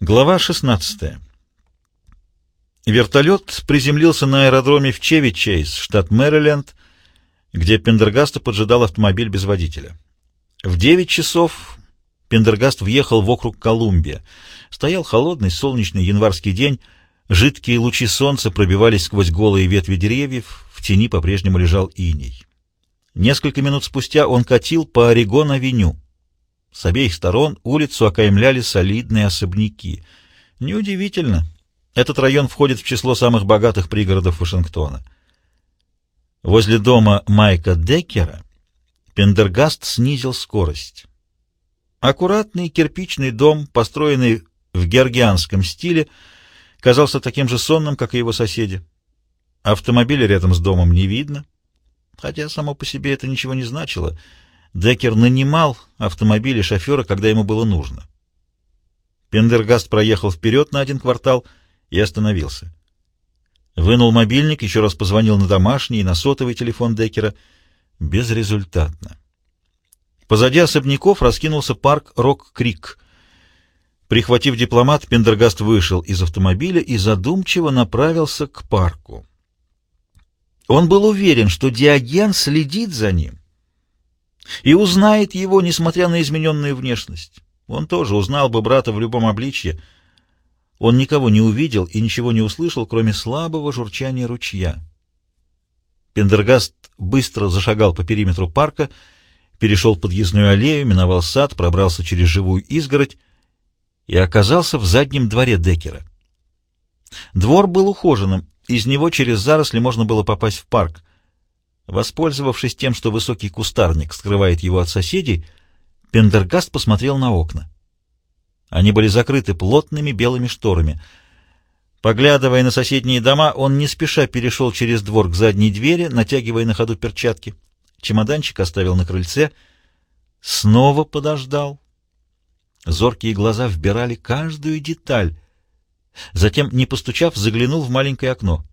Глава 16. Вертолет приземлился на аэродроме в Чеви-Чейз, штат Мэриленд, где Пендергаста поджидал автомобиль без водителя. В 9 часов Пендергаст въехал в округ Колумбия. Стоял холодный солнечный январский день, жидкие лучи солнца пробивались сквозь голые ветви деревьев, в тени по-прежнему лежал иней. Несколько минут спустя он катил по Орегон-авеню. С обеих сторон улицу окаймляли солидные особняки. Неудивительно. Этот район входит в число самых богатых пригородов Вашингтона. Возле дома Майка Деккера Пендергаст снизил скорость. Аккуратный кирпичный дом, построенный в георгианском стиле, казался таким же сонным, как и его соседи. Автомобиля рядом с домом не видно, хотя само по себе это ничего не значило — Деккер нанимал автомобили шофера, когда ему было нужно. Пендергаст проехал вперед на один квартал и остановился. Вынул мобильник, еще раз позвонил на домашний и на сотовый телефон Деккера. Безрезультатно. Позади особняков раскинулся парк Рок-Крик. Прихватив дипломат, Пендергаст вышел из автомобиля и задумчиво направился к парку. Он был уверен, что Диоген следит за ним и узнает его, несмотря на измененную внешность. Он тоже узнал бы брата в любом обличье. Он никого не увидел и ничего не услышал, кроме слабого журчания ручья. Пендергаст быстро зашагал по периметру парка, перешел подъездную аллею, миновал сад, пробрался через живую изгородь и оказался в заднем дворе Декера. Двор был ухоженным, из него через заросли можно было попасть в парк. Воспользовавшись тем, что высокий кустарник скрывает его от соседей, Пендергаст посмотрел на окна. Они были закрыты плотными белыми шторами. Поглядывая на соседние дома, он не спеша перешел через двор к задней двери, натягивая на ходу перчатки. Чемоданчик оставил на крыльце. Снова подождал. Зоркие глаза вбирали каждую деталь. Затем, не постучав, заглянул в маленькое окно.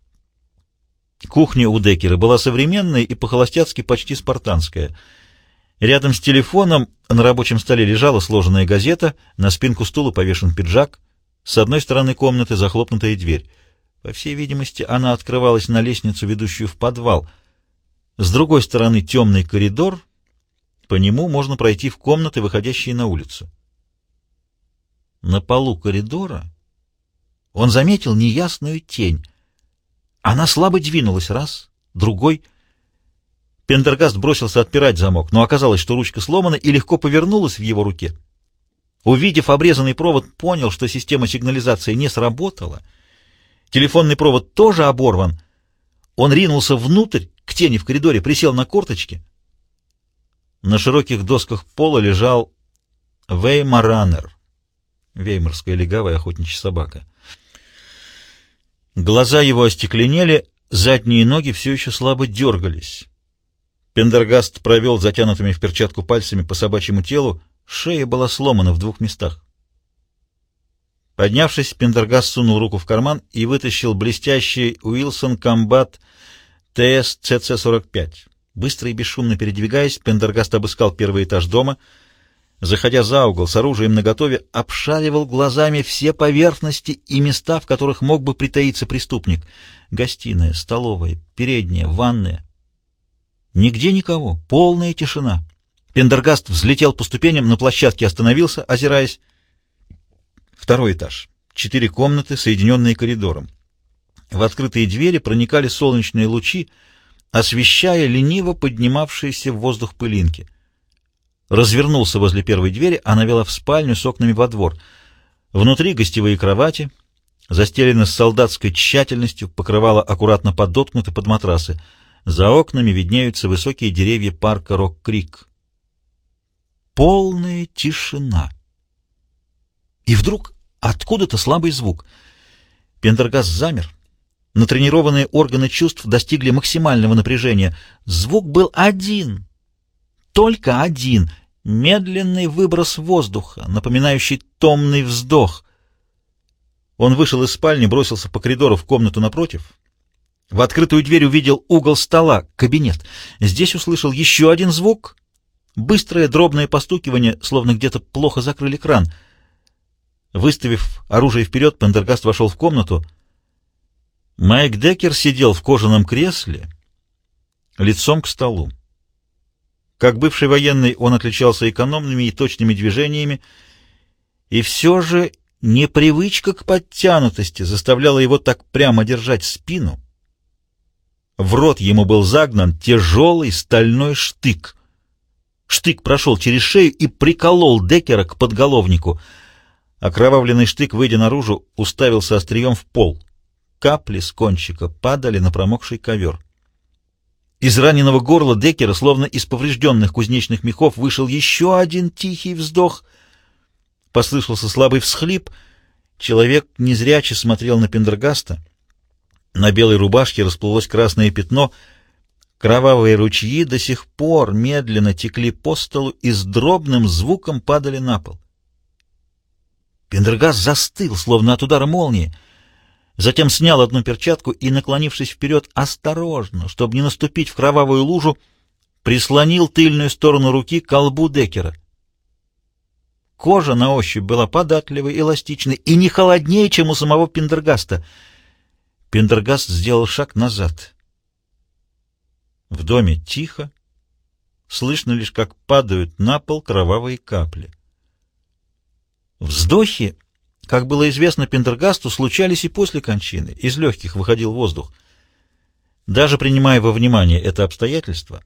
Кухня у Деккера была современная и по-холостяцки почти спартанская. Рядом с телефоном на рабочем столе лежала сложенная газета, на спинку стула повешен пиджак, с одной стороны комнаты захлопнутая дверь. По всей видимости, она открывалась на лестницу, ведущую в подвал. С другой стороны темный коридор, по нему можно пройти в комнаты, выходящие на улицу. На полу коридора он заметил неясную тень. Она слабо двинулась раз, другой. Пендергаст бросился отпирать замок, но оказалось, что ручка сломана и легко повернулась в его руке. Увидев обрезанный провод, понял, что система сигнализации не сработала. Телефонный провод тоже оборван. Он ринулся внутрь, к тени в коридоре, присел на корточки. На широких досках пола лежал Веймаранер, веймарская легавая охотничья собака. Глаза его остекленели, задние ноги все еще слабо дергались. Пендергаст провел затянутыми в перчатку пальцами по собачьему телу, шея была сломана в двух местах. Поднявшись, Пендергаст сунул руку в карман и вытащил блестящий Уилсон Комбат ТС ЦЦ-45. Быстро и бесшумно передвигаясь, Пендергаст обыскал первый этаж дома — заходя за угол с оружием наготове, обшаривал глазами все поверхности и места, в которых мог бы притаиться преступник. Гостиная, столовая, передняя, ванная. Нигде никого, полная тишина. Пендергаст взлетел по ступеням, на площадке остановился, озираясь. Второй этаж. Четыре комнаты, соединенные коридором. В открытые двери проникали солнечные лучи, освещая лениво поднимавшиеся в воздух пылинки развернулся возле первой двери, она вела в спальню с окнами во двор. Внутри гостевые кровати, застелены с солдатской тщательностью, покрывало аккуратно подоткнуты под матрасы. За окнами виднеются высокие деревья парка Рок-Крик. Полная тишина. И вдруг откуда-то слабый звук. Пендергаст замер. Натренированные органы чувств достигли максимального напряжения. Звук был один — только один — медленный выброс воздуха, напоминающий томный вздох. Он вышел из спальни, бросился по коридору в комнату напротив. В открытую дверь увидел угол стола, кабинет. Здесь услышал еще один звук — быстрое дробное постукивание, словно где-то плохо закрыли кран. Выставив оружие вперед, Пендергаст вошел в комнату. Майк Деккер сидел в кожаном кресле, лицом к столу. Как бывший военный он отличался экономными и точными движениями, и все же непривычка к подтянутости заставляла его так прямо держать спину. В рот ему был загнан тяжелый стальной штык. Штык прошел через шею и приколол Деккера к подголовнику. Окровавленный штык, выйдя наружу, уставился острием в пол. Капли с кончика падали на промокший ковер. Из раненого горла Деккера, словно из поврежденных кузнечных мехов, вышел еще один тихий вздох. Послышался слабый всхлип. Человек незряче смотрел на Пендергаста. На белой рубашке расплылось красное пятно. Кровавые ручьи до сих пор медленно текли по столу и с дробным звуком падали на пол. Пендергаст застыл, словно от удара молнии. Затем снял одну перчатку и, наклонившись вперед, осторожно, чтобы не наступить в кровавую лужу, прислонил тыльную сторону руки к колбу Декера. Кожа на ощупь была податливой, эластичной и не холоднее, чем у самого Пендергаста. Пендергаст сделал шаг назад. В доме тихо, слышно лишь, как падают на пол кровавые капли. Вздохи как было известно Пендергасту, случались и после кончины, из легких выходил воздух. Даже принимая во внимание это обстоятельство,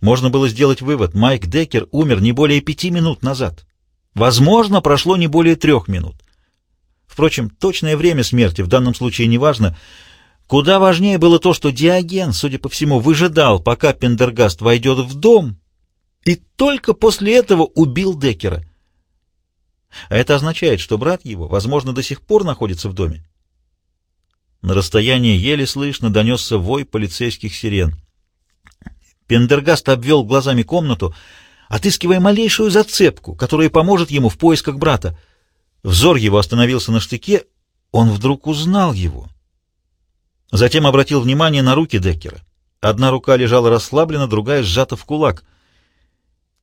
можно было сделать вывод, Майк Деккер умер не более пяти минут назад. Возможно, прошло не более трех минут. Впрочем, точное время смерти в данном случае не важно. Куда важнее было то, что Диоген, судя по всему, выжидал, пока Пендергаст войдет в дом, и только после этого убил Деккера. А это означает, что брат его, возможно, до сих пор находится в доме. На расстоянии еле слышно донесся вой полицейских сирен. Пендергаст обвел глазами комнату, отыскивая малейшую зацепку, которая поможет ему в поисках брата. Взор его остановился на штыке, он вдруг узнал его. Затем обратил внимание на руки Деккера. Одна рука лежала расслаблена, другая сжата в кулак —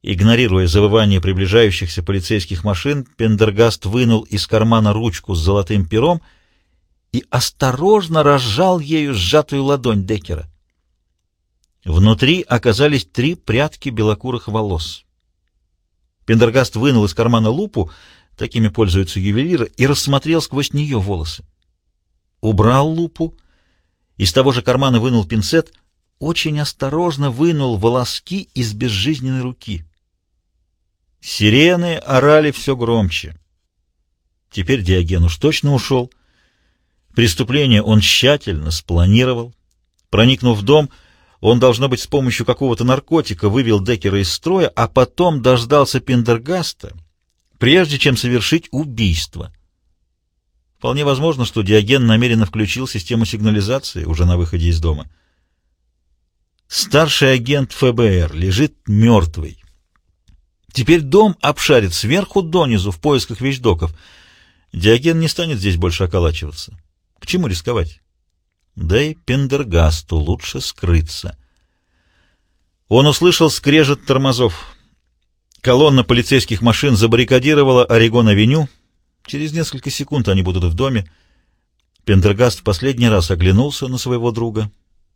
Игнорируя завывание приближающихся полицейских машин, Пендергаст вынул из кармана ручку с золотым пером и осторожно разжал ею сжатую ладонь Деккера. Внутри оказались три прядки белокурых волос. Пендергаст вынул из кармана лупу, такими пользуются ювелиры, и рассмотрел сквозь нее волосы. Убрал лупу, из того же кармана вынул пинцет, очень осторожно вынул волоски из безжизненной руки — Сирены орали все громче. Теперь Диоген уж точно ушел. Преступление он тщательно спланировал. Проникнув в дом, он, должно быть, с помощью какого-то наркотика вывел Деккера из строя, а потом дождался Пендергаста, прежде чем совершить убийство. Вполне возможно, что Диоген намеренно включил систему сигнализации уже на выходе из дома. Старший агент ФБР лежит мертвый. Теперь дом обшарит сверху донизу в поисках вещдоков. Диоген не станет здесь больше околачиваться. К чему рисковать? Да и Пендергасту лучше скрыться. Он услышал скрежет тормозов. Колонна полицейских машин забаррикадировала Орегон-авеню. Через несколько секунд они будут в доме. Пендергаст в последний раз оглянулся на своего друга,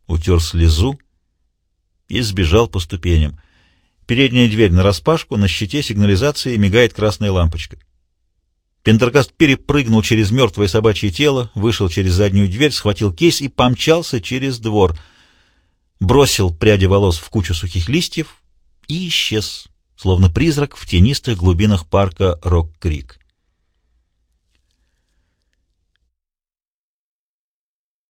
утер слезу и сбежал по ступеням. Передняя дверь нараспашку, на щите сигнализации мигает красная лампочка. Пендергаст перепрыгнул через мертвое собачье тело, вышел через заднюю дверь, схватил кейс и помчался через двор. Бросил пряди волос в кучу сухих листьев и исчез, словно призрак в тенистых глубинах парка Рок-Крик.